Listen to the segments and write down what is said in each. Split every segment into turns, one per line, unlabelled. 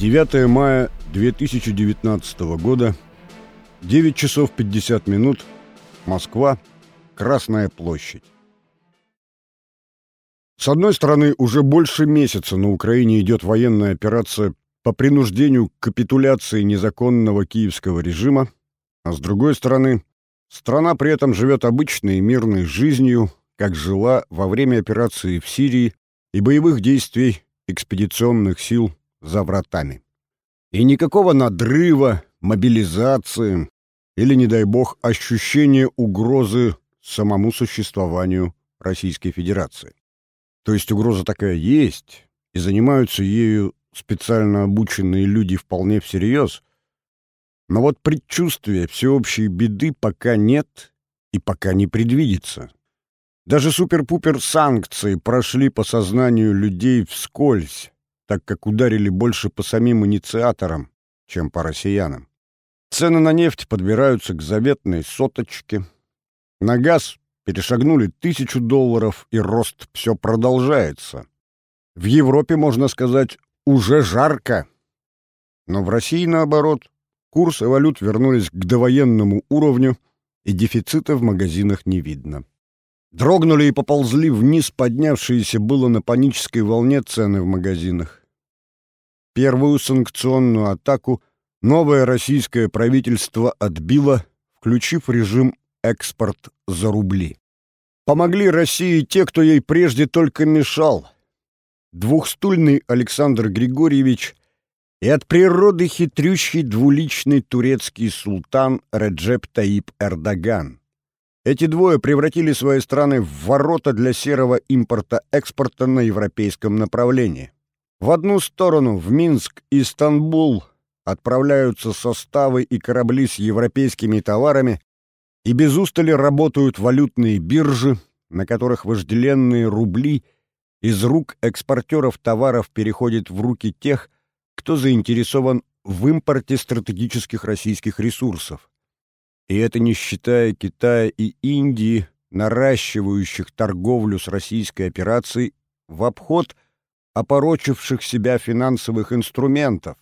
9 мая 2019 года, 9 часов 50 минут, Москва, Красная площадь. С одной стороны, уже больше месяца на Украине идет военная операция по принуждению к капитуляции незаконного киевского режима, а с другой стороны, страна при этом живет обычной мирной жизнью, как жила во время операции в Сирии и боевых действий экспедиционных сил за вратами. И никакого надрыва, мобилизации или, не дай бог, ощущения угрозы самому существованию Российской Федерации. То есть угроза такая есть, и занимаются ею специально обученные люди вполне всерьез, но вот предчувствия всеобщей беды пока нет и пока не предвидится. Даже супер-пупер санкции прошли по сознанию людей вскользь, так как ударили больше по самим инициаторам, чем по россиянам. Цены на нефть подбираются к заветной соточке. На газ перешагнули тысячу долларов, и рост все продолжается. В Европе, можно сказать, уже жарко. Но в России, наоборот, курсы валют вернулись к довоенному уровню, и дефицита в магазинах не видно. Дрогнули и поползли вниз поднявшиеся было на панической волне цены в магазинах. Первую санкционную атаку новое российское правительство отбило, включив режим «экспорт за рубли». Помогли России те, кто ей прежде только мешал. Двухстульный Александр Григорьевич и от природы хитрющий двуличный турецкий султан Реджеп Таип Эрдоган. Эти двое превратили свои страны в ворота для серого импорта-экспорта на европейском направлении. В одну сторону, в Минск и Стамбул, отправляются составы и корабли с европейскими товарами, и без устали работают валютные биржи, на которых вожделенные рубли из рук экспортеров товаров переходят в руки тех, кто заинтересован в импорте стратегических российских ресурсов. И это не считая Китая и Индии, наращивающих торговлю с российской операцией в обход – опорочивших себя финансовых инструментов,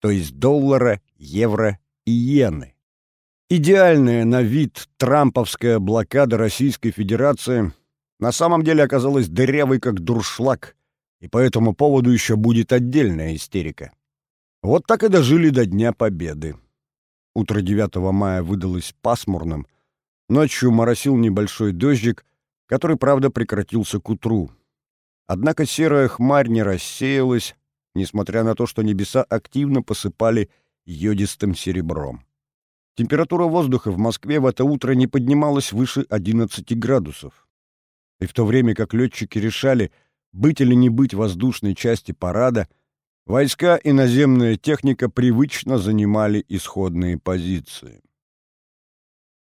то есть доллара, евро и иены. Идеальная на вид трамповская блокада Российской Федерации на самом деле оказалась дырявой как дуршлаг, и по этому поводу еще будет отдельная истерика. Вот так и дожили до Дня Победы. Утро 9 мая выдалось пасмурным, ночью моросил небольшой дождик, который, правда, прекратился к утру. Однако серая хмарь не рассеялась, несмотря на то, что небеса активно посыпали йодистым серебром. Температура воздуха в Москве в это утро не поднималась выше 11 градусов. И в то время как летчики решали, быть или не быть воздушной части парада, войска и наземная техника привычно занимали исходные позиции.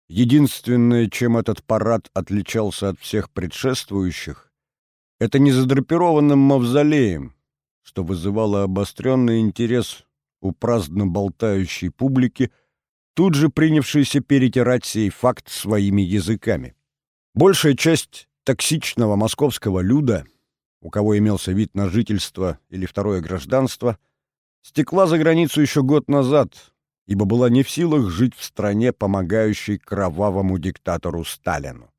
Единственное, чем этот парад отличался от всех предшествующих, это не задрапированным мавзолеем, что вызывало обостренный интерес у праздно болтающей публики, тут же принявшейся перетирать сей факт своими языками. Большая часть токсичного московского люда, у кого имелся вид на жительство или второе гражданство, стекла за границу еще год назад, ибо была не в силах жить в стране, помогающей кровавому диктатору Сталину.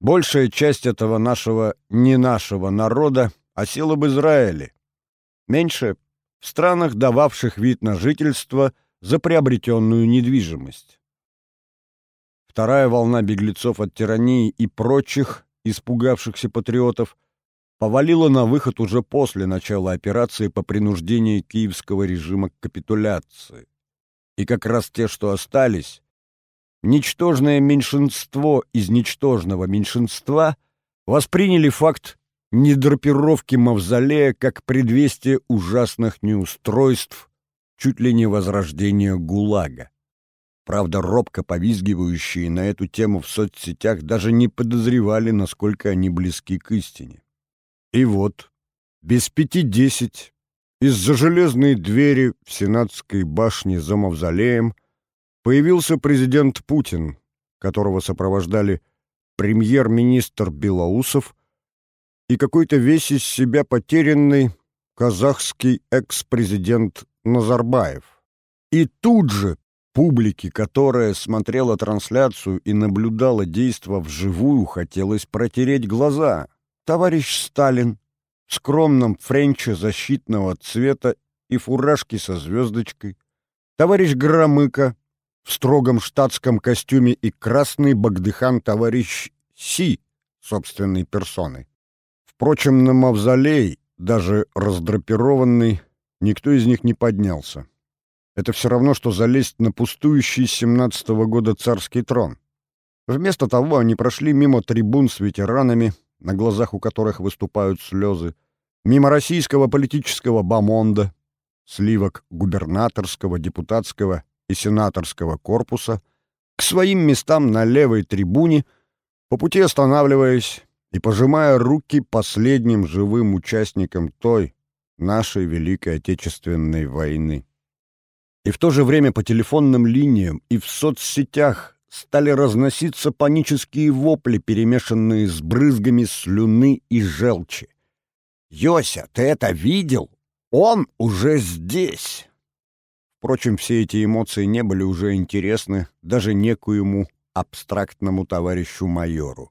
Большая часть этого нашего не нашего народа осела в Израиле. Меньше — в странах, дававших вид на жительство за приобретенную недвижимость. Вторая волна беглецов от тирании и прочих, испугавшихся патриотов, повалила на выход уже после начала операции по принуждению киевского режима к капитуляции. И как раз те, что остались, ничтожное меньшинство из ничтожного меньшинства восприняли факт недрапировки мавзолея как предвестие ужасных неустройств, чуть ли не возрождения ГУЛАГа. Правда, робко повизгивающие на эту тему в соцсетях даже не подозревали, насколько они близки к истине. И вот, без пяти десять, из-за железной двери в Сенатской башне за мавзолеем – Появился президент Путин, которого сопровождали премьер-министр Белоусов и какой-то весь из себя потерянный казахский экс-президент Назарбаев. И тут же публике, которая смотрела трансляцию и наблюдала действо вживую, хотелось протереть глаза. Товарищ Сталин в скромном френче защитного цвета и фуражке со звездочкой, товарищ Громыко в строгом штатском костюме и красный багдыхан товарищ Си собственной персоной. Впрочем, на мавзолей, даже раздрапированный, никто из них не поднялся. Это все равно, что залезть на пустующий с 17 -го года царский трон. Вместо того они прошли мимо трибун с ветеранами, на глазах у которых выступают слезы, мимо российского политического бомонда, сливок губернаторского, депутатского и сенаторского корпуса, к своим местам на левой трибуне, по пути останавливаясь и пожимая руки последним живым участникам той, нашей Великой Отечественной войны. И в то же время по телефонным линиям и в соцсетях стали разноситься панические вопли, перемешанные с брызгами слюны и желчи. «Йося, ты это видел? Он уже здесь!» Впрочем, все эти эмоции не были уже интересны даже некоему абстрактному товарищу майору.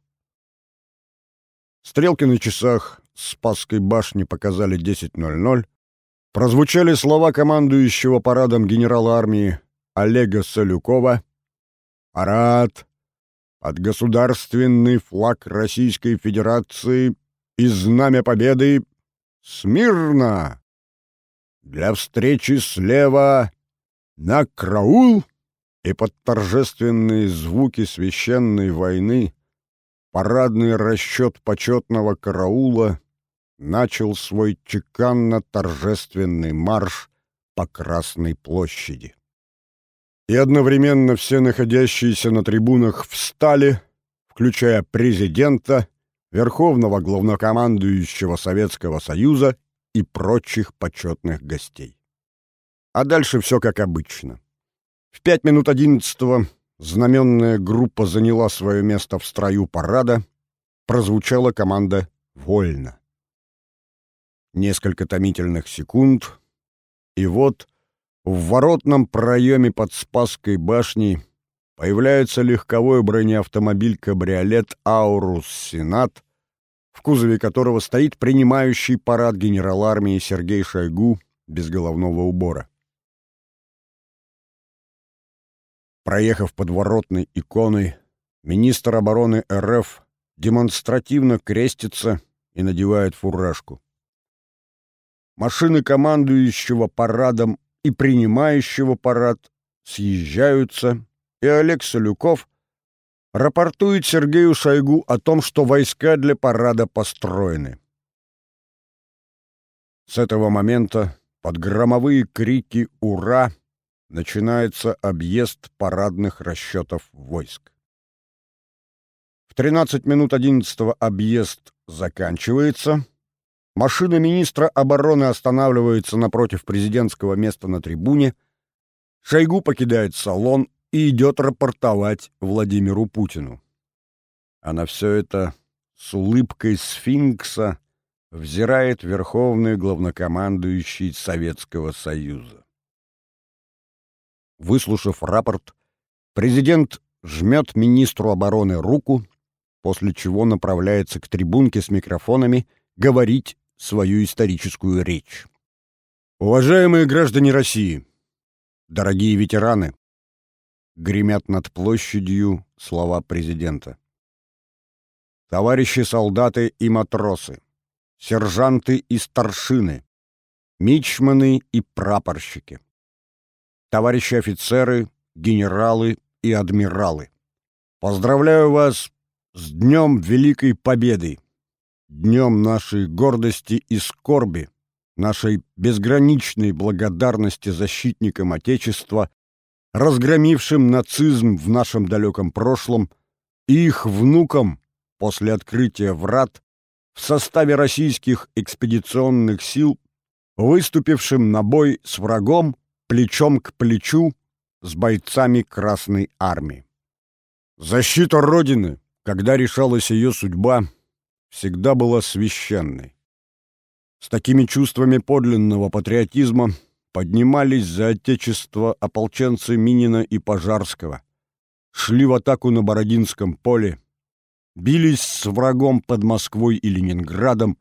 Стрелки на часах Спасской башни показали 10.00, прозвучали слова командующего парадом генерала армии Олега Солюкова «Парад! Под государственный флаг Российской Федерации и знамя победы! Смирно! Для встречи слева на краул!» И под торжественные звуки священной войны парадный расчет почетного караула начал свой чеканно-торжественный марш по Красной площади. И одновременно все находящиеся на трибунах встали, включая президента, верховного главнокомандующего Советского Союза и прочих почетных гостей. А дальше все как обычно. В пять минут одиннадцатого знаменная группа заняла свое место в строю парада, прозвучала команда «Вольно» несколько томительных секунд, и вот в воротном проеме под Спасской башней появляется легковой бронеавтомобиль-кабриолет «Аурус Сенат», в кузове которого стоит принимающий парад генерал армии Сергей Шойгу без головного убора. Проехав подворотной иконой, министр обороны РФ демонстративно крестится и надевает фуражку машины командующего парадом и принимающего парад съезжаются, и Олег Солюков рапортует Сергею Шойгу о том, что войска для парада построены. С этого момента под громовые крики «Ура!» Начинается объезд парадных расчетов войск. В 13 минут 11 объезд заканчивается — Машина министра обороны останавливается напротив президентского места на трибуне. Шойгу покидает салон и идет рапортовать Владимиру Путину. А на все это с улыбкой сфинкса взирает верховный главнокомандующий Советского Союза. Выслушав рапорт, президент жмет министру обороны руку, после чего направляется к трибунке с микрофонами говорить свою историческую речь. Уважаемые граждане России, дорогие ветераны, гремят над площадью слова президента. Товарищи солдаты и матросы, сержанты и старшины, мичманы и прапорщики, товарищи офицеры, генералы и адмиралы. Поздравляю вас с Днем Великой Победы! днем нашей гордости и скорби, нашей безграничной благодарности защитникам Отечества, разгромившим нацизм в нашем далеком прошлом, и их внукам после открытия врат в составе российских экспедиционных сил, выступившим на бой с врагом плечом к плечу с бойцами Красной Армии. Защита Родины, когда решалась ее судьба, всегда была священной. С такими чувствами подлинного патриотизма поднимались за отечество ополченцы Минина и Пожарского, шли в атаку на Бородинском поле, бились с врагом под Москвой и Ленинградом,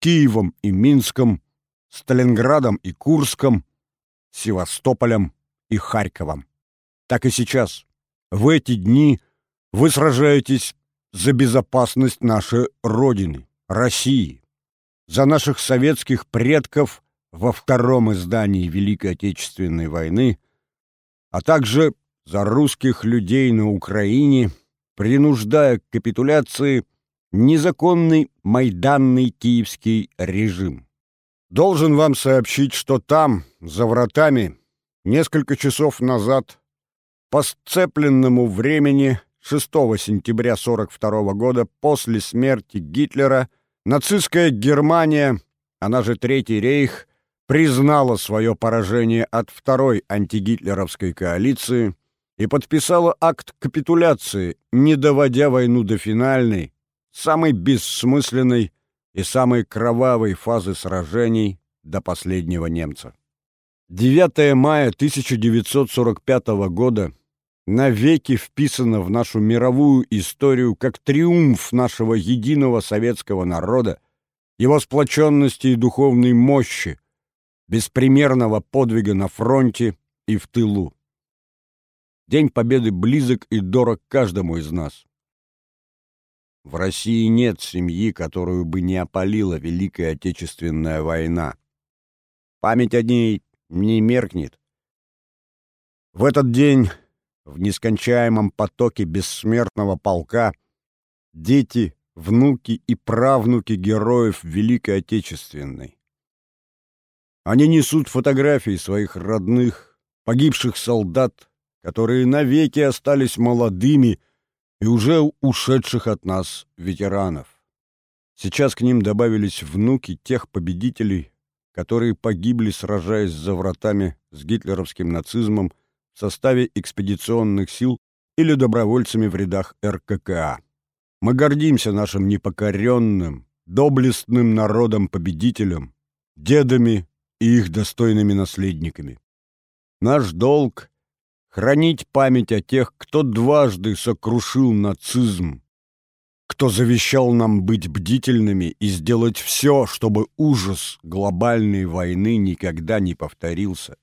Киевом и Минском, Сталинградом и Курском, Севастополем и Харьковом. Так и сейчас, в эти дни, вы сражаетесь за безопасность нашей Родины, России, за наших советских предков во втором издании Великой Отечественной войны, а также за русских людей на Украине, принуждая к капитуляции незаконный майданный киевский режим. Должен вам сообщить, что там, за вратами, несколько часов назад, по сцепленному времени 6 сентября 42 года после смерти Гитлера, нацистская Германия, она же Третий рейх, признала свое поражение от второй антигитлеровской коалиции и подписала акт капитуляции, не доводя войну до финальной, самой бессмысленной и самой кровавой фазы сражений до последнего немца. 9 мая 1945 года навеки вписано в нашу мировую историю как триумф нашего единого советского народа, его сплоченности и духовной мощи, беспримерного подвига на фронте и в тылу. День Победы близок и дорог каждому из нас. В России нет семьи, которую бы не опалила Великая Отечественная война. Память о ней не меркнет. В этот день, в нескончаемом потоке бессмертного полка, дети, внуки и правнуки героев Великой Отечественной. Они несут фотографии своих родных, погибших солдат, которые навеки остались молодыми и уже ушедших от нас ветеранов. Сейчас к ним добавились внуки тех победителей, которые погибли, сражаясь за вратами с гитлеровским нацизмом в составе экспедиционных сил или добровольцами в рядах РККА. Мы гордимся нашим непокоренным, доблестным народом-победителем, дедами и их достойными наследниками. Наш долг — хранить память о тех, кто дважды сокрушил нацизм, кто завещал нам быть бдительными и сделать все, чтобы ужас глобальной войны никогда не повторился.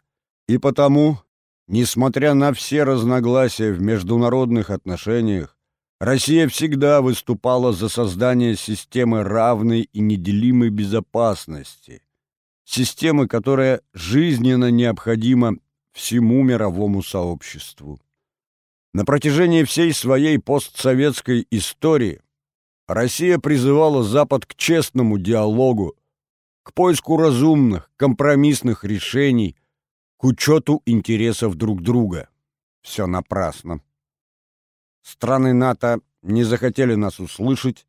И потому, несмотря на все разногласия в международных отношениях, Россия всегда выступала за создание системы равной и неделимой безопасности, системы, которая жизненно необходима всему мировому сообществу. На протяжении всей своей постсоветской истории Россия призывала Запад к честному диалогу, к поиску разумных, компромиссных решений, к учету интересов друг друга. Все напрасно. Страны НАТО не захотели нас услышать,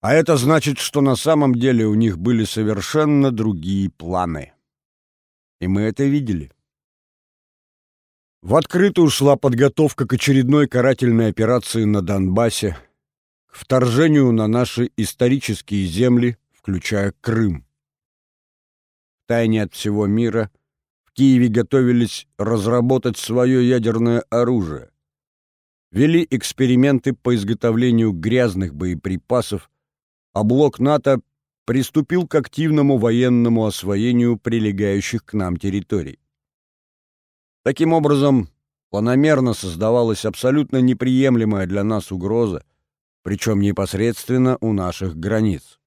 а это значит, что на самом деле у них были совершенно другие планы. И мы это видели. В открытую шла подготовка к очередной карательной операции на Донбассе, к вторжению на наши исторические земли, включая Крым. Тайне от всего мира в Киеве готовились разработать свое ядерное оружие. Вели эксперименты по изготовлению грязных боеприпасов, а блок НАТО приступил к активному военному освоению прилегающих к нам территорий. Таким образом, планомерно создавалась абсолютно неприемлемая для нас угроза, причем непосредственно у наших границ.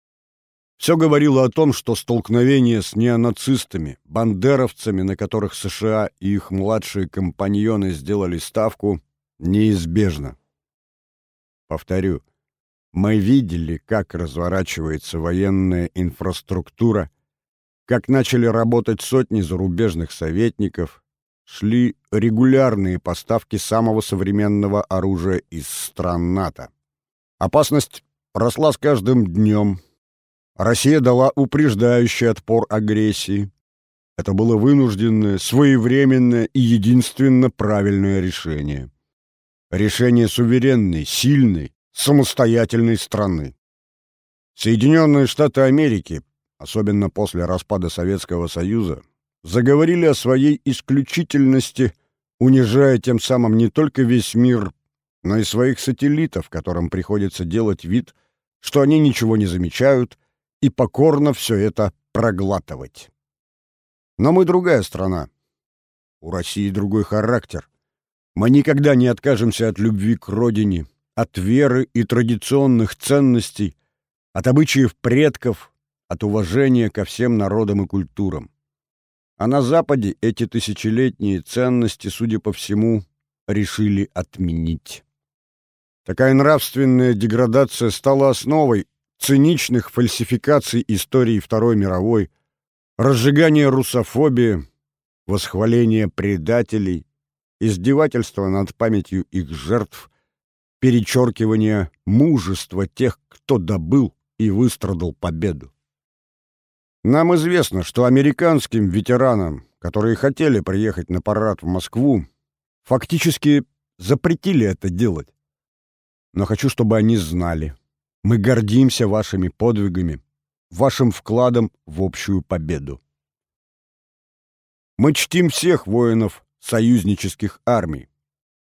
Все говорило о том, что столкновение с неонацистами, бандеровцами, на которых США и их младшие компаньоны сделали ставку, неизбежно. Повторю, мы видели, как разворачивается военная инфраструктура, как начали работать сотни зарубежных советников, шли регулярные поставки самого современного оружия из стран НАТО. Опасность росла с каждым днем. Россия дала упреждающий отпор агрессии. Это было вынужденное, своевременное и единственно правильное решение. Решение суверенной, сильной, самостоятельной страны. Соединенные Штаты Америки, особенно после распада Советского Союза, заговорили о своей исключительности, унижая тем самым не только весь мир, но и своих сателлитов, которым приходится делать вид, что они ничего не замечают, и покорно все это проглатывать. Но мы другая страна. У России другой характер. Мы никогда не откажемся от любви к родине, от веры и традиционных ценностей, от обычаев предков, от уважения ко всем народам и культурам. А на Западе эти тысячелетние ценности, судя по всему, решили отменить. Такая нравственная деградация стала основой циничных фальсификаций истории Второй мировой, разжигания русофобии, восхваления предателей, издевательства над памятью их жертв, перечеркивания мужества тех, кто добыл и выстрадал победу. Нам известно, что американским ветеранам, которые хотели приехать на парад в Москву, фактически запретили это делать. Но хочу, чтобы они знали. Мы гордимся вашими подвигами, вашим вкладом в общую победу. Мы чтим всех воинов союзнических армий.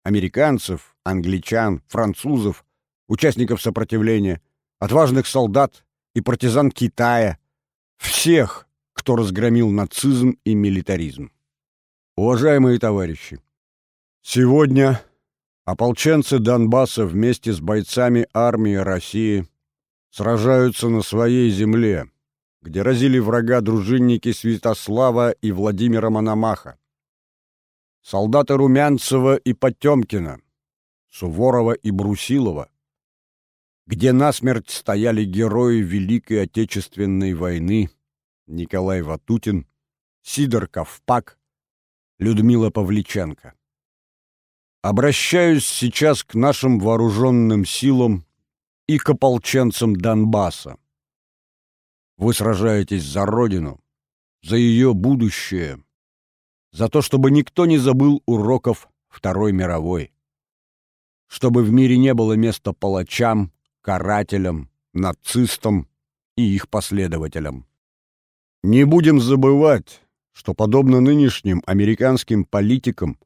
Американцев, англичан, французов, участников сопротивления, отважных солдат и партизан Китая, всех, кто разгромил нацизм и милитаризм. Уважаемые товарищи, сегодня Ополченцы Донбасса вместе с бойцами армии России сражаются на своей земле, где разили врага дружинники Святослава и Владимира Мономаха. Солдаты Румянцева и Потемкина, Суворова и Брусилова, где насмерть стояли герои Великой Отечественной войны Николай Ватутин, Сидор Ковпак, Людмила Павличенко. Обращаюсь сейчас к нашим вооруженным силам и к ополченцам Донбасса. Вы сражаетесь за Родину, за ее будущее, за то, чтобы никто не забыл уроков Второй мировой, чтобы в мире не было места палачам, карателям, нацистам и их последователям. Не будем забывать, что, подобно нынешним американским политикам,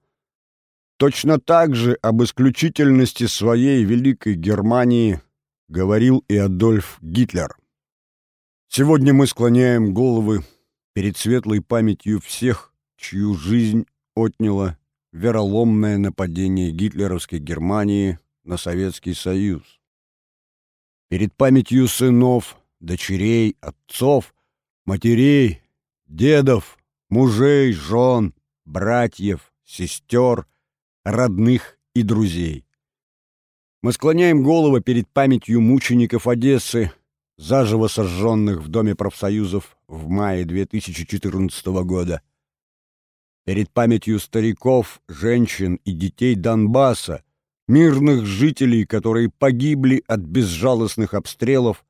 Точно так же об исключительности своей Великой Германии говорил и Адольф Гитлер. Сегодня мы склоняем головы перед светлой памятью всех, чью жизнь отняло вероломное нападение гитлеровской Германии на Советский Союз. Перед памятью сынов, дочерей, отцов, матерей, дедов, мужей, жен, братьев, сестер — родных и друзей. Мы склоняем головы перед памятью мучеников Одессы, заживо сожженных в Доме профсоюзов в мае 2014 года, перед памятью стариков, женщин и детей Донбасса, мирных жителей, которые погибли от безжалостных обстрелов,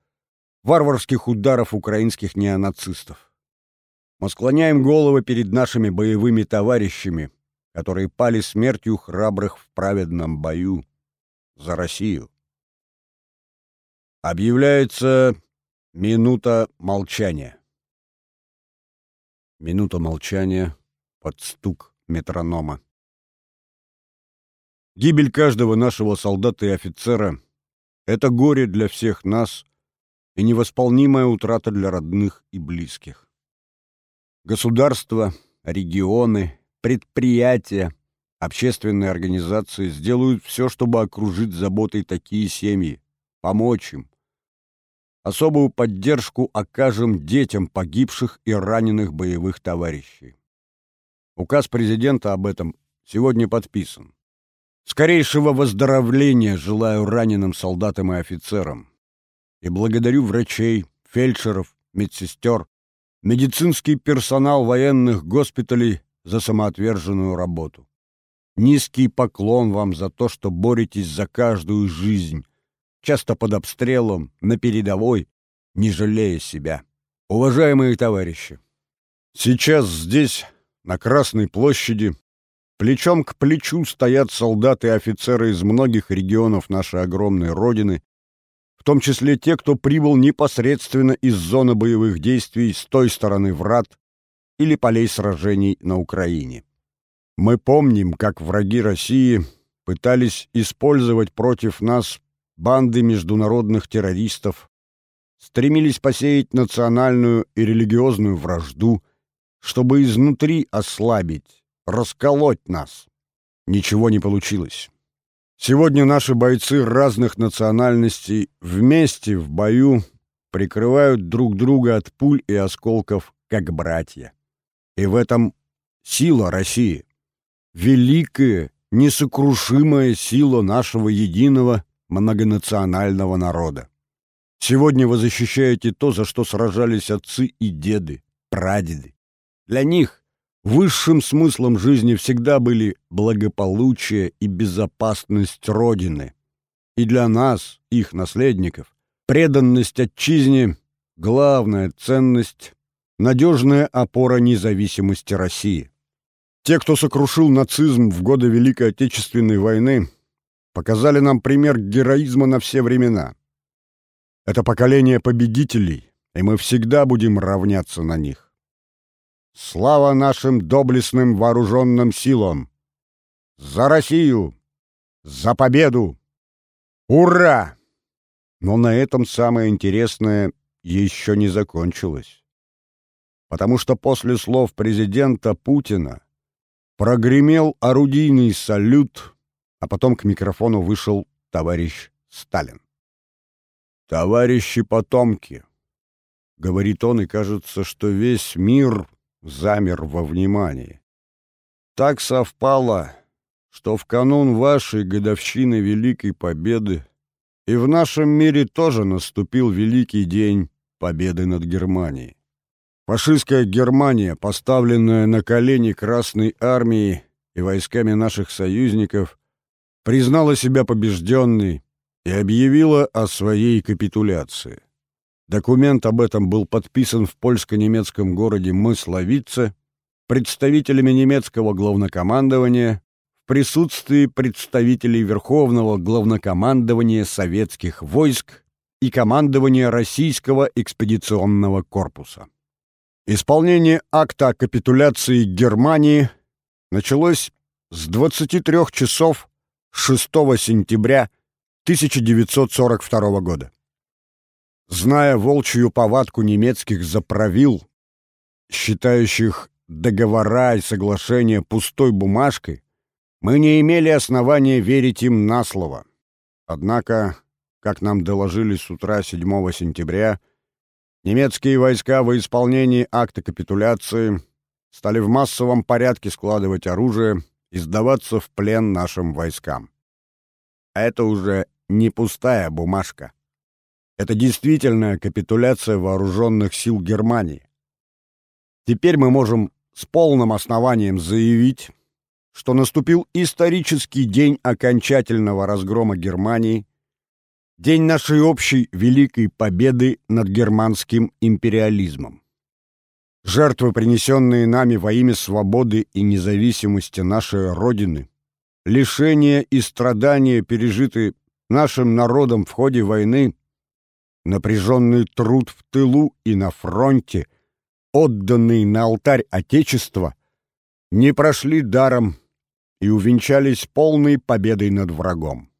варварских ударов украинских неонацистов. Мы склоняем головы перед нашими боевыми товарищами, которые пали смертью храбрых в праведном бою за Россию. Объявляется минута молчания. Минута молчания под стук метронома. Гибель каждого нашего солдата и офицера — это горе для всех нас и невосполнимая утрата для родных и близких. Государства, регионы, предприятия, общественные организации сделают все, чтобы окружить заботой такие семьи, помочь им. Особую поддержку окажем детям погибших и раненых боевых товарищей. Указ президента об этом сегодня подписан. Скорейшего выздоровления желаю раненым солдатам и офицерам. И благодарю врачей, фельдшеров, медсестер, медицинский персонал военных госпиталей за самоотверженную работу. Низкий поклон вам за то, что боретесь за каждую жизнь, часто под обстрелом, на передовой, не жалея себя. Уважаемые товарищи, сейчас здесь, на Красной площади, плечом к плечу стоят солдаты и офицеры из многих регионов нашей огромной Родины, в том числе те, кто прибыл непосредственно из зоны боевых действий с той стороны врат или полей сражений на Украине. Мы помним, как враги России пытались использовать против нас банды международных террористов, стремились посеять национальную и религиозную вражду, чтобы изнутри ослабить, расколоть нас. Ничего не получилось. Сегодня наши бойцы разных национальностей вместе в бою прикрывают друг друга от пуль и осколков, как братья. И в этом сила России. Великая, несокрушимая сила нашего единого многонационального народа. Сегодня вы защищаете то, за что сражались отцы и деды, прадеды. Для них Высшим смыслом жизни всегда были благополучие и безопасность Родины. И для нас, их наследников, преданность отчизне — главная ценность, надежная опора независимости России. Те, кто сокрушил нацизм в годы Великой Отечественной войны, показали нам пример героизма на все времена. Это поколение победителей, и мы всегда будем равняться на них. Слава нашим доблестным вооруженным силам! За Россию! За победу! Ура! Но на этом самое интересное еще не закончилось. Потому что после слов президента Путина прогремел орудийный салют, а потом к микрофону вышел товарищ Сталин. «Товарищи потомки!» — говорит он, и кажется, что весь мир замер во внимании. Так совпало, что в канун вашей годовщины Великой Победы и в нашем мире тоже наступил великий день победы над Германией. Фашистская Германия, поставленная на колени Красной Армией и войсками наших союзников, признала себя побежденной и объявила о своей капитуляции. Документ об этом был подписан в польско-немецком городе Мысловице представителями немецкого главнокомандования в присутствии представителей Верховного главнокомандования советских войск и командования Российского экспедиционного корпуса. Исполнение акта о капитуляции Германии началось с 23 часов 6 сентября 1942 года. Зная волчью повадку немецких заправил, считающих договора и соглашения пустой бумажкой, мы не имели основания верить им на слово. Однако, как нам доложили с утра 7 сентября, немецкие войска во исполнении акта капитуляции стали в массовом порядке складывать оружие и сдаваться в плен нашим войскам. А это уже не пустая бумажка. Это действительная капитуляция вооруженных сил Германии. Теперь мы можем с полным основанием заявить, что наступил исторический день окончательного разгрома Германии, день нашей общей великой победы над германским империализмом. Жертвы, принесенные нами во имя свободы и независимости нашей Родины, лишения и страдания, пережитые нашим народом в ходе войны, напряженный труд в тылу и на фронте, отданный на алтарь Отечества, не прошли даром и увенчались полной победой над врагом.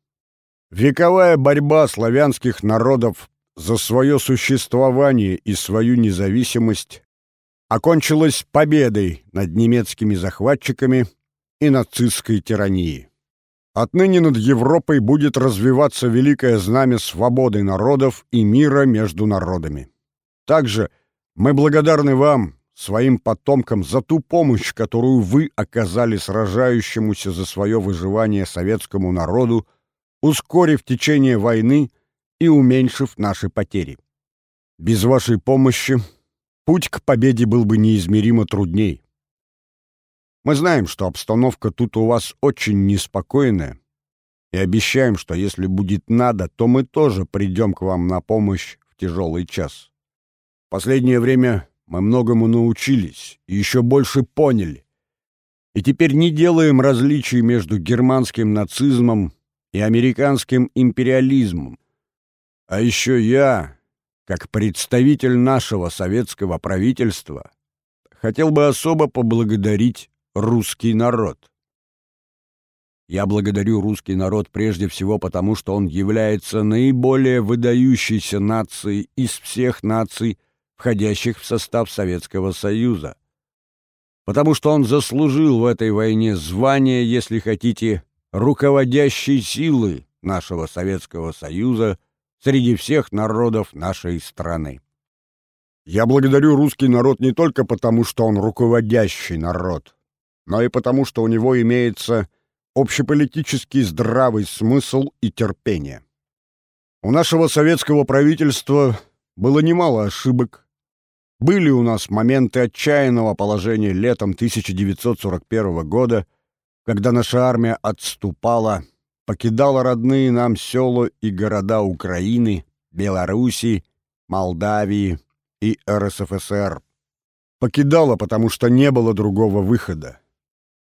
Вековая борьба славянских народов за свое существование и свою независимость окончилась победой над немецкими захватчиками и нацистской тиранией. Отныне над Европой будет развиваться великое знамя свободы народов и мира между народами. Также мы благодарны вам, своим потомкам, за ту помощь, которую вы оказали сражающемуся за свое выживание советскому народу, ускорив течение войны и уменьшив наши потери. Без вашей помощи путь к победе был бы неизмеримо трудней. Мы знаем, что обстановка тут у вас очень неспокойная, и обещаем, что если будет надо, то мы тоже придем к вам на помощь в тяжелый час. В последнее время мы многому научились и еще больше поняли. И теперь не делаем различий между германским нацизмом и американским империализмом. А еще я, как представитель нашего советского правительства, хотел бы особо поблагодарить русский народ. Я благодарю русский народ прежде всего потому, что он является наиболее выдающейся нацией из всех наций, входящих в состав Советского Союза. Потому что он заслужил в этой войне звание, если хотите, руководящей силы нашего Советского Союза среди всех народов нашей страны. Я благодарю русский народ не только потому, что он руководящий народ, но и потому, что у него имеется общеполитический здравый смысл и терпение. У нашего советского правительства было немало ошибок. Были у нас моменты отчаянного положения летом 1941 года, когда наша армия отступала, покидала родные нам села и города Украины, Белоруссии, Молдавии и РСФСР. Покидала, потому что не было другого выхода.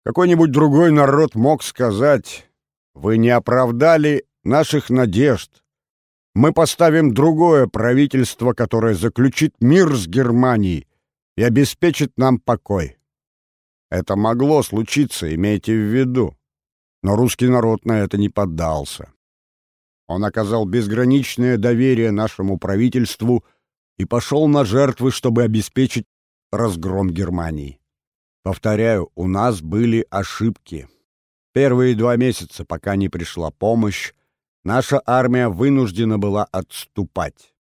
Какой-нибудь другой народ мог сказать, «Вы не оправдали наших надежд. Мы поставим другое правительство, которое заключит мир с Германией и обеспечит нам покой». Это могло случиться, имейте в виду. Но русский народ на это не поддался. Он оказал безграничное доверие нашему правительству и пошел на жертвы, чтобы обеспечить разгром Германии. Повторяю, у нас были ошибки. Первые два месяца, пока не пришла помощь, наша армия вынуждена была отступать.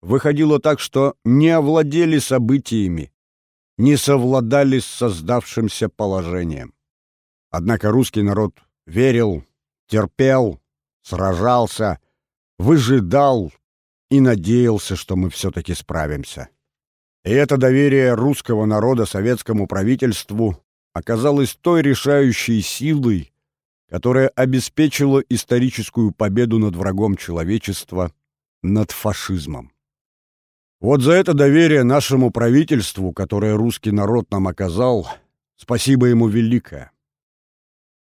Выходило так, что не овладели событиями, не совладали с создавшимся положением. Однако русский народ верил, терпел, сражался, выжидал и надеялся, что мы все-таки справимся. И это доверие русского народа советскому правительству оказалось той решающей силой, которая обеспечила историческую победу над врагом человечества, над фашизмом. Вот за это доверие нашему правительству, которое русский народ нам оказал, спасибо ему великое.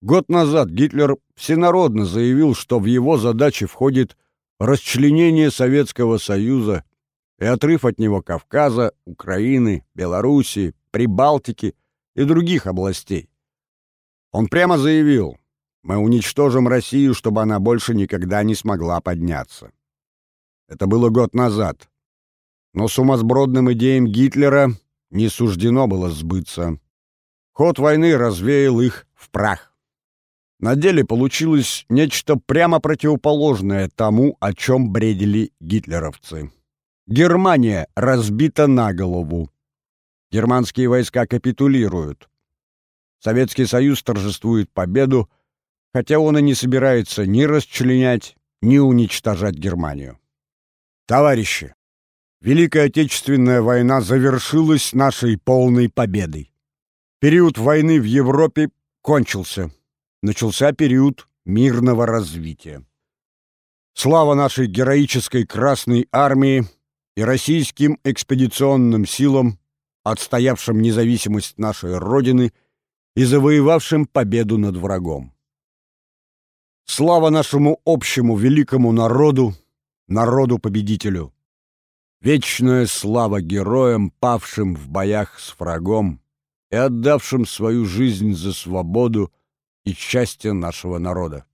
Год назад Гитлер всенародно заявил, что в его задачи входит расчленение Советского Союза и отрыв от него Кавказа, Украины, Белоруссии, Прибалтики и других областей. Он прямо заявил, мы уничтожим Россию, чтобы она больше никогда не смогла подняться. Это было год назад. Но сумасбродным идеям Гитлера не суждено было сбыться. Ход войны развеял их в прах. На деле получилось нечто прямо противоположное тому, о чем бредили гитлеровцы. Германия разбита на голову. Германские войска капитулируют. Советский Союз торжествует победу, хотя он и не собирается ни расчленять, ни уничтожать Германию. Товарищи, Великая Отечественная война завершилась нашей полной победой. Период войны в Европе кончился. Начался период мирного развития. Слава нашей героической Красной Армии и российским экспедиционным силам, отстоявшим независимость нашей Родины и завоевавшим победу над врагом. Слава нашему общему великому народу, народу-победителю! Вечная слава героям, павшим в боях с врагом и отдавшим свою жизнь за свободу и счастье нашего народа.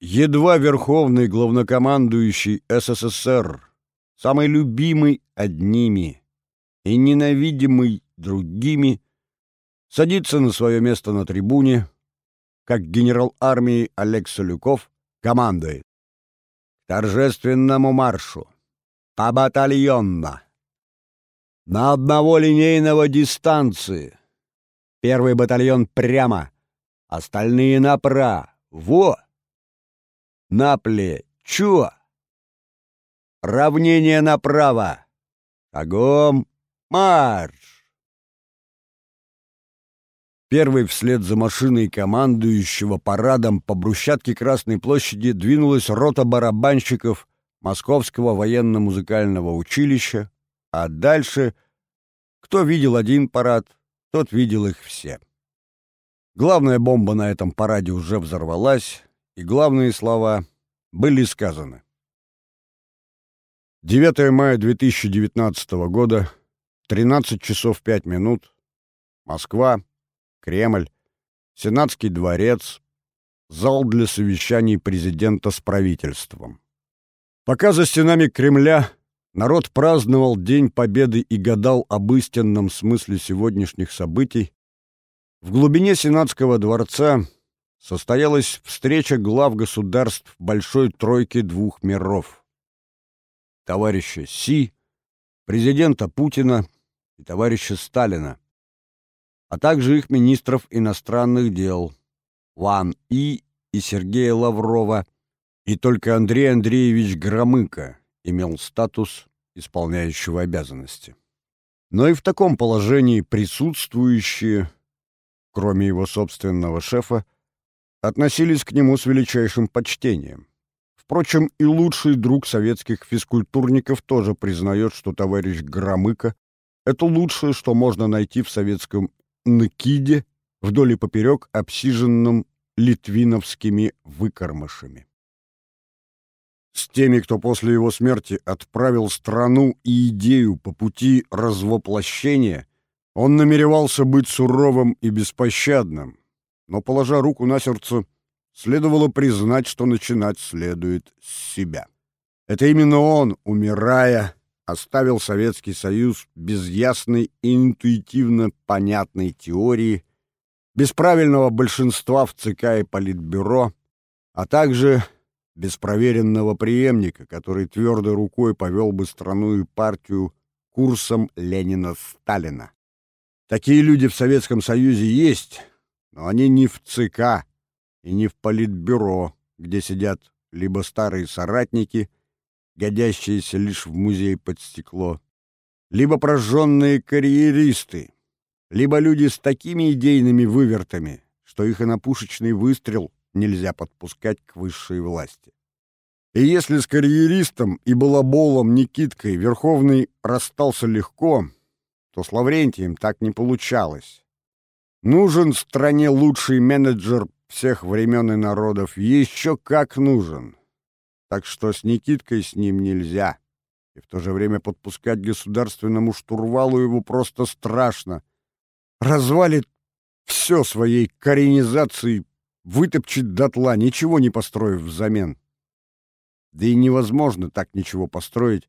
Едва верховный главнокомандующий СССР самый любимый одними и ненавидимый другими, садится на свое место на трибуне, как генерал армии Олег Солюков командует торжественному маршу, побатальонно, на одного линейного дистанции. Первый батальон прямо, остальные направо. Во! На плечо! Равнение направо. Шагом марш! Первый вслед за машиной командующего парадом по брусчатке Красной площади двинулась рота барабанщиков Московского военно-музыкального училища, а дальше кто видел один парад, тот видел их все. Главная бомба на этом параде уже взорвалась, и главные слова были сказаны. 9 мая 2019 года, 13 часов 5 минут. Москва, Кремль, Сенатский дворец, зал для совещаний президента с правительством. Пока за стенами Кремля народ праздновал День Победы и гадал об истинном смысле сегодняшних событий, в глубине Сенатского дворца состоялась встреча глав государств Большой Тройки двух миров. Товарища Си, президента Путина и товарища Сталина, а также их министров иностранных дел Ван И и Сергея Лаврова, и только Андрей Андреевич Громыко имел статус исполняющего обязанности. Но и в таком положении присутствующие, кроме его собственного шефа, относились к нему с величайшим почтением. Впрочем, и лучший друг советских физкультурников тоже признает, что товарищ Громыко — это лучшее, что можно найти в советском накиде вдоль и поперек обсиженном литвиновскими выкормышами. С теми, кто после его смерти отправил страну и идею по пути развоплощения, он намеревался быть суровым и беспощадным, но, положа руку на сердце, следовало признать, что начинать следует с себя. Это именно он, умирая, оставил Советский Союз без ясной и интуитивно понятной теории, без правильного большинства в ЦК и Политбюро, а также без проверенного преемника, который твердой рукой повел бы страну и партию курсом Ленина-Сталина. Такие люди в Советском Союзе есть, но они не в ЦК и не в Политбюро, где сидят либо старые соратники, годящиеся лишь в музей под стекло, либо прожженные карьеристы, либо люди с такими идейными вывертами, что их и на пушечный выстрел нельзя подпускать к высшей власти. И если с карьеристом и балаболом Никиткой Верховный расстался легко, то с Лаврентием так не получалось. Нужен стране лучший менеджер всех времен и народов. Еще как нужен. Так что с Никиткой с ним нельзя. И в то же время подпускать государственному штурвалу его просто страшно. Развалит все своей коренизацией, вытопчет дотла, ничего не построив взамен. Да и невозможно так ничего построить,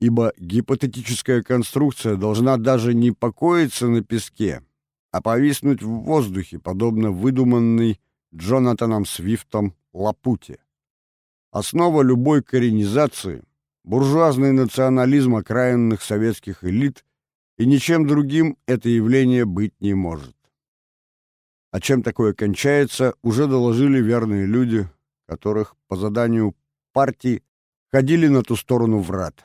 ибо гипотетическая конструкция должна даже не покоиться на песке, а повиснуть в воздухе, подобно выдуманной Джонатаном Свифтом Лапуте. Основа любой коренизации — буржуазный национализм окраинных советских элит, и ничем другим это явление быть не может. А чем такое кончается, уже доложили верные люди, которых по заданию партии ходили на ту сторону врат.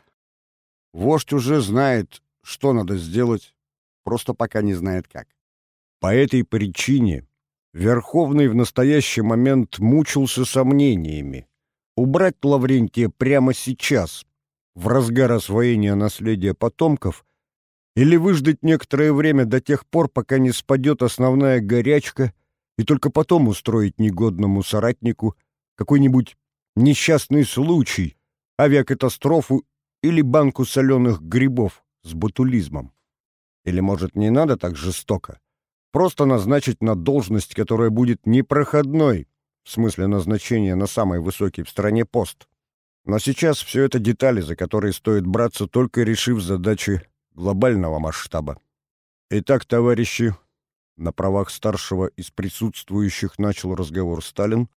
Вождь уже знает, что надо сделать, просто пока не знает как. По этой причине Верховный в настоящий момент мучился сомнениями. Убрать Лаврентия прямо сейчас, в разгар освоения наследия потомков, или выждать некоторое время до тех пор, пока не спадет основная горячка, и только потом устроить негодному соратнику какой-нибудь несчастный случай, авиакатастрофу или банку соленых грибов с ботулизмом. Или, может, не надо так жестоко? Просто назначить на должность, которая будет непроходной, в смысле назначения на самый высокий в стране пост. Но сейчас все это детали, за которые стоит браться, только решив задачи глобального масштаба. Итак, товарищи, на правах старшего из присутствующих начал разговор Сталин,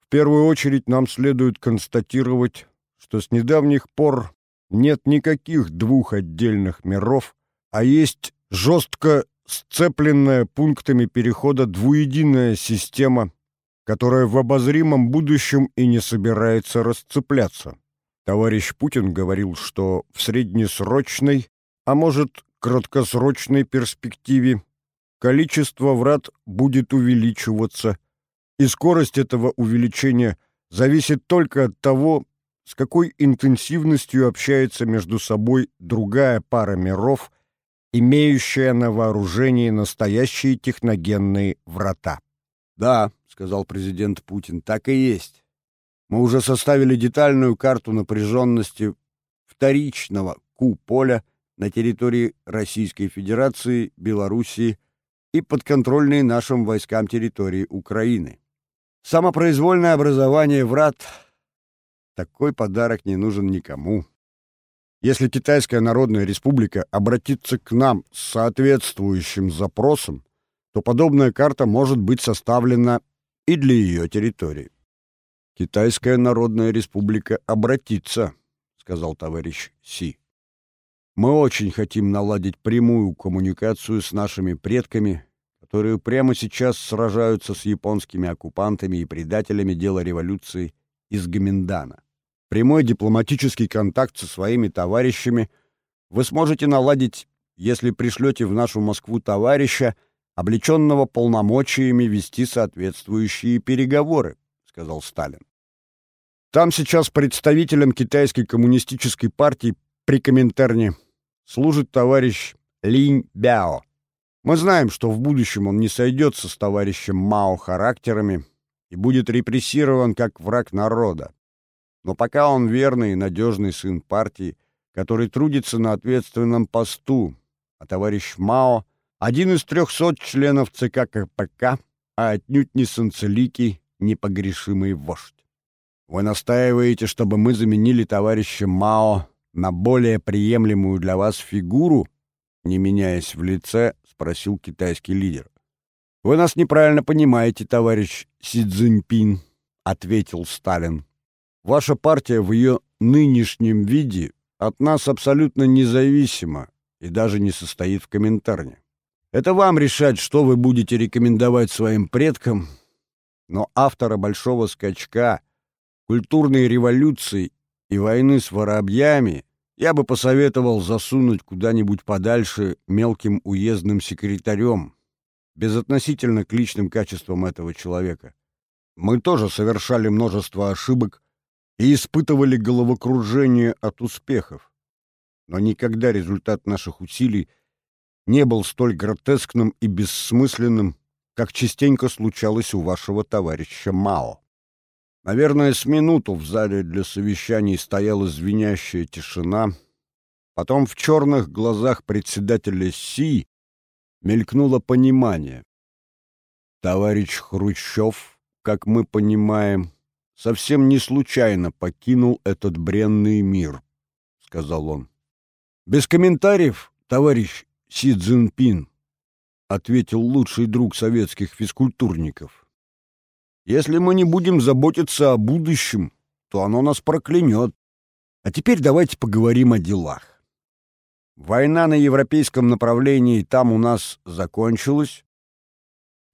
в первую очередь нам следует констатировать, что с недавних пор нет никаких двух отдельных миров, а есть жестко сцепленная пунктами перехода двуединая система, которая в обозримом будущем и не собирается расцепляться. Товарищ Путин говорил, что в среднесрочной, а может, краткосрочной перспективе количество врат будет увеличиваться, и скорость этого увеличения зависит только от того, с какой интенсивностью общается между собой другая пара миров – имеющая на вооружении настоящие техногенные врата. «Да», — сказал президент Путин, — «так и есть. Мы уже составили детальную карту напряженности вторичного Q-поля на территории Российской Федерации, Белоруссии и подконтрольные нашим войскам территории Украины. Самопроизвольное образование врат — такой подарок не нужен никому. Если Китайская Народная Республика обратится к нам с соответствующим запросом, то подобная карта может быть составлена и для ее территории. Китайская Народная Республика обратится, сказал товарищ Си. Мы очень хотим наладить прямую коммуникацию с нашими предками, которые прямо сейчас сражаются с японскими оккупантами и предателями дела революции из Гаминдана. Прямой дипломатический контакт со своими товарищами вы сможете наладить, если пришлете в нашу Москву товарища, облеченного полномочиями вести соответствующие переговоры, сказал Сталин. Там сейчас представителем китайской коммунистической партии при Коминтерне служит товарищ Линь Бяо. Мы знаем, что в будущем он не сойдется с товарищем Мао характерами и будет репрессирован как враг народа. Но пока он верный и надежный сын партии, который трудится на ответственном посту, а товарищ Мао — один из трехсот членов ЦК КПК, а отнюдь не санцеликий, непогрешимый вождь. Вы настаиваете, чтобы мы заменили товарища Мао на более приемлемую для вас фигуру, не меняясь в лице, спросил китайский лидер. Вы нас неправильно понимаете, товарищ Си Цзиньпин, ответил Сталин. Ваша партия в ее нынешнем виде от нас абсолютно независима и даже не состоит в комментарне. Это вам решать, что вы будете рекомендовать своим предкам, но автора большого скачка, культурной революции и войны с воробьями я бы посоветовал засунуть куда-нибудь подальше мелким уездным секретарем, безотносительно к личным качествам этого человека. Мы тоже совершали множество ошибок и испытывали головокружение от успехов. Но никогда результат наших усилий не был столь гротескным и бессмысленным, как частенько случалось у вашего товарища Мао. Наверное, с минуту в зале для совещаний стояла звенящая тишина. Потом в черных глазах председателя Си мелькнуло понимание. Товарищ Хрущев, как мы понимаем, совсем не случайно покинул этот бренный мир, — сказал он. — Без комментариев, товарищ Си Цзиньпин, — ответил лучший друг советских физкультурников. Если мы не будем заботиться о будущем, то оно нас проклянет. А теперь давайте поговорим о делах. Война на европейском направлении там у нас закончилась,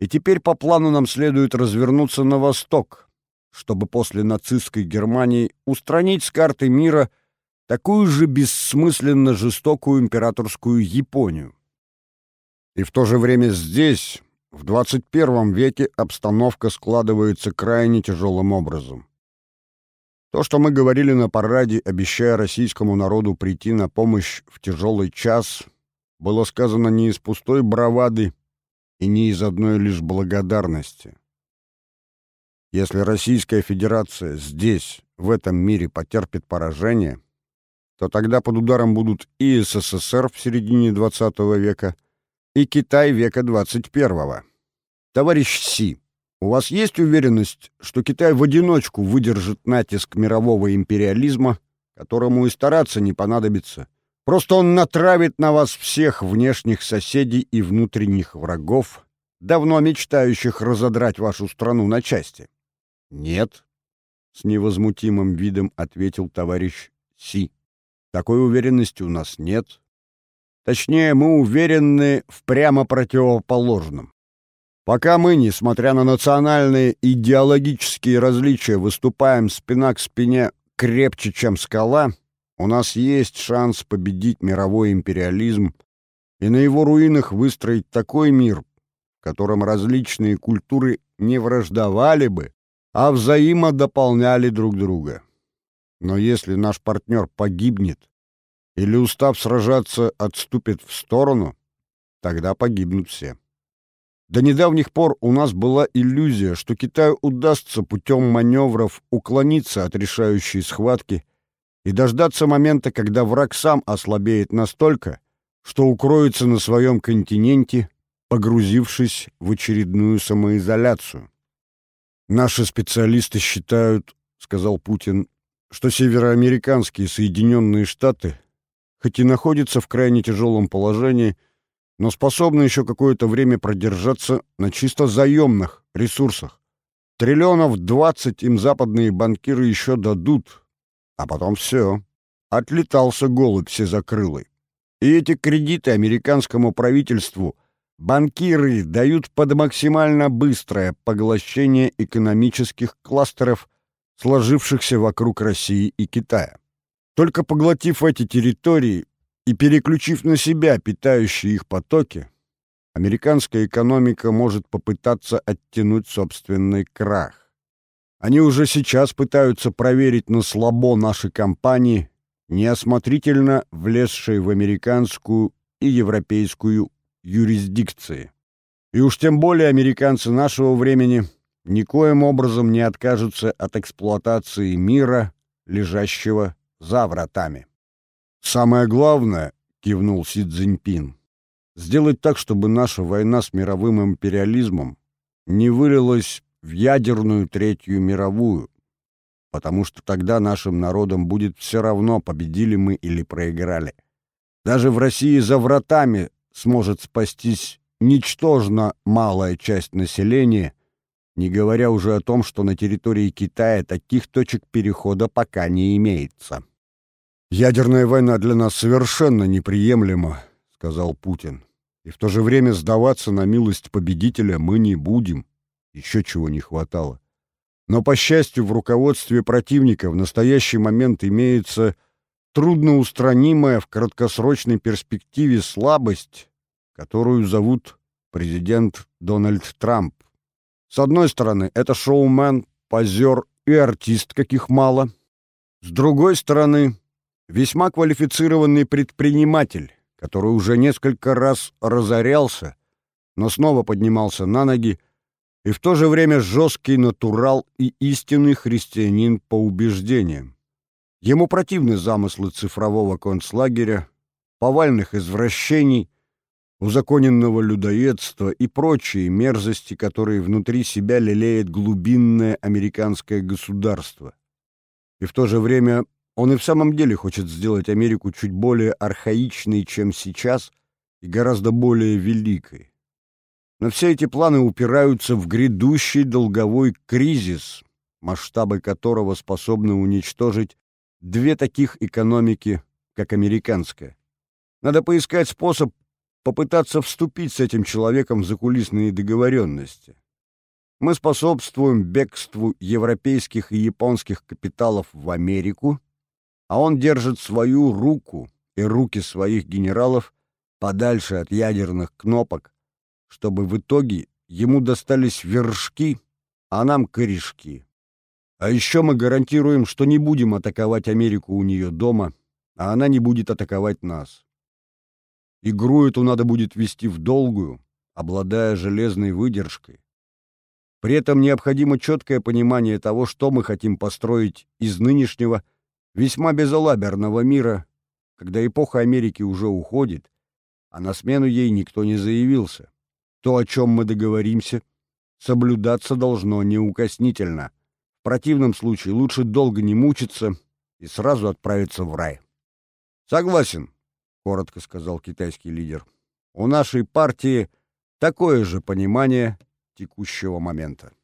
и теперь по плану нам следует развернуться на восток, чтобы после нацистской Германии устранить с карты мира такую же бессмысленно жестокую императорскую Японию. И в то же время здесь, в 21 веке обстановка складывается крайне тяжелым образом. То, что мы говорили на параде, обещая российскому народу прийти на помощь в тяжелый час, было сказано не из пустой бравады и не из одной лишь благодарности. Если Российская Федерация здесь, в этом мире, потерпит поражение, то тогда под ударом будут и СССР в середине XX века – и Китай века 21-го. Товарищ Си, у вас есть уверенность, что Китай в одиночку выдержит натиск мирового империализма, которому и стараться не понадобится? Просто он натравит на вас всех внешних соседей и внутренних врагов, давно мечтающих разодрать вашу страну на части. Нет, с невозмутимым видом ответил товарищ Си. Такой уверенности у нас нет. Точнее, мы уверены в прямо противоположном. Пока мы, несмотря на национальные идеологические различия, выступаем спина к спине крепче, чем скала, у нас есть шанс победить мировой империализм и на его руинах выстроить такой мир, в котором различные культуры не враждовали бы, а взаимодополняли друг друга. Но если наш партнер погибнет, или, устав сражаться, отступит в сторону, тогда погибнут все. До недавних пор у нас была иллюзия, что Китаю удастся путем маневров уклониться от решающей схватки и дождаться момента, когда враг сам ослабеет настолько, что укроется на своем континенте, погрузившись в очередную самоизоляцию. «Наши специалисты считают, — сказал Путин, — что североамериканские Соединенные Штаты, хоть и находятся в крайне тяжелом положении, но способны еще какое-то время продержаться на чисто заемных ресурсах. Триллионов двадцать им западные банкиры еще дадут, а потом все. Отлетался голубь всезакрылый. И эти кредиты американскому правительству банкиры дают под максимально быстрое поглощение экономических кластеров, сложившихся вокруг России и Китая. Только поглотив эти территории и переключив на себя питающие их потоки, американская экономика может попытаться оттянуть собственный крах. Они уже сейчас пытаются проверить на слабо наши компании, неосмотрительно влезшие в американскую и европейскую юрисдикции. И уж тем более американцы нашего времени никоим образом не откажутся от эксплуатации мира, лежащего за вратами. «Самое главное», — кивнул Си Цзиньпин, сделать так, чтобы наша война с мировым империализмом не вылилась в ядерную Третью мировую, потому что тогда нашим народам будет все равно, победили мы или проиграли. Даже в России за вратами сможет спастись ничтожно малая часть населения, не говоря уже о том, что на территории Китая таких точек перехода пока не имеется. «Ядерная война для нас совершенно неприемлема», — сказал Путин. И в то же время сдаваться на милость победителя мы не будем. Еще чего не хватало. Но, по счастью, в руководстве противника в настоящий момент имеется трудноустранимая в краткосрочной перспективе слабость, которую зовут президент Дональд Трамп. С одной стороны, это шоумен, позер и артист, каких мало. С другой стороны, весьма квалифицированный предприниматель, который уже несколько раз разорялся, но снова поднимался на ноги, и в то же время жесткий натурал и истинный христианин по убеждениям. Ему противны замыслы цифрового концлагеря, повальных извращений, узаконенного людоедства и прочие мерзости, которые внутри себя лелеет глубинное американское государство. И в то же время он и в самом деле хочет сделать Америку чуть более архаичной, чем сейчас, и гораздо более великой. Но все эти планы упираются в грядущий долговой кризис, масштабы которого способны уничтожить две таких экономики, как американская. Надо поискать способ попытаться вступить с этим человеком в закулисные договоренности. Мы способствуем бегству европейских и японских капиталов в Америку, а он держит свою руку и руки своих генералов подальше от ядерных кнопок, чтобы в итоге ему достались вершки, а нам корешки. А еще мы гарантируем, что не будем атаковать Америку у нее дома, а она не будет атаковать нас. Игру эту надо будет вести в долгую, обладая железной выдержкой. При этом необходимо четкое понимание того, что мы хотим построить из нынешнего – весьма безалаберного мира, когда эпоха Америки уже уходит, а на смену ей никто не заявился. То, о чем мы договоримся, соблюдаться должно неукоснительно. Противном случае лучше долго не мучиться и сразу отправиться в рай. «Согласен», — коротко сказал китайский лидер. «У нашей партии такое же понимание текущего момента».